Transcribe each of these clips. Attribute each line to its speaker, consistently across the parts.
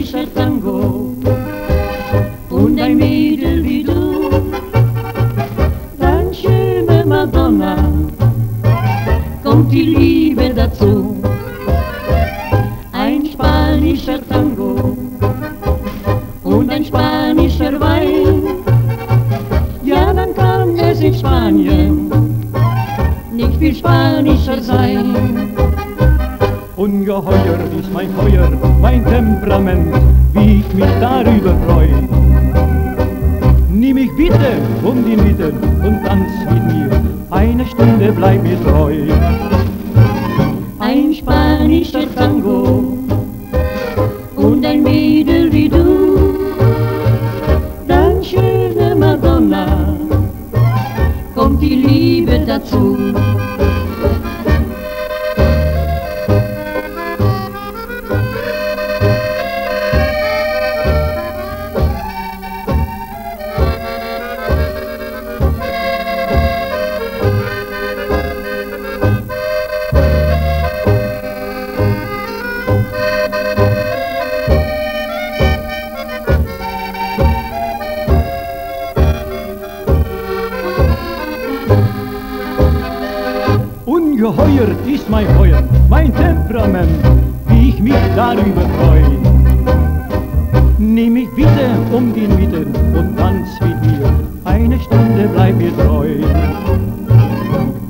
Speaker 1: spanische Tango und ein Mädel wie du. Dann schöne Madonna, kommt die Liebe dazu. Ein spanischer Tango und ein spanischer Wein. Ja, dann kann es in Spanien nicht viel spanischer sein.
Speaker 2: Ungeheuer ist mein Feuer, mein Temperament, wie ich mich darüber freu. Nimm mich bitte um die Mitte und tanz mit mir, eine Stunde bleib mir treu.
Speaker 1: Ein spanischer Tango und ein Mädel wie du, dann schöne Madonna, kommt die Liebe dazu.
Speaker 2: Ungeheuer ist mein Heuer, mein Temperament, wie ich mich darüber freue. Nimm mich bitte um die Mitte und tanz mit mir, eine Stunde bleib mir treu.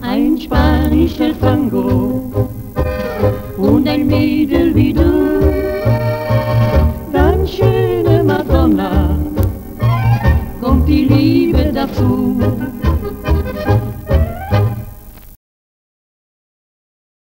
Speaker 2: Ein spanischer Fango und ein Mädel wie fool.